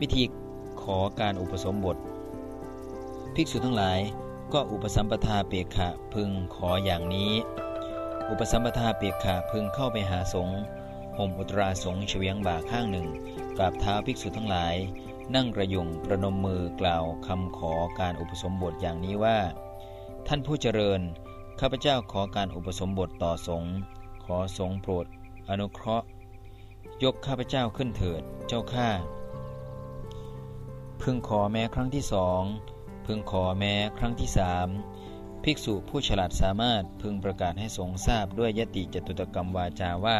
วิธีขอการอุปสมบท ภิกษุทั้งหลายก็อุปสัมปทาเปียขะพึงขออย่างนี้ อุปสัมปทาเปียขะพึงเข้าไปหาสงฆ์ห่มอุตราสงฆ์เฉียงบ่าข้างหนึ่งกราบเท้าภิกษุทั้งหลาย นั่งกระยุงประนมมือกล่าวคำขอการอุปสมบทอย่างนี้ว่า ท่านผู้เจริญ ข้าพเจ้าขอการอุปสมบทต่อสงฆ์ขอสงฆ์โปรด อนุเคราะห์ ยกข้าพเจ้าขึ้นเถิดเจ้าข้า พึงขอแม้ครั้งที่สองพึงขอแม้ครั้งที่สามภิกษุผู้ฉลาดสามารถพึงประกาศให้สงฆ์ทราบด้วยยติจตุตกรรมวาจาว่า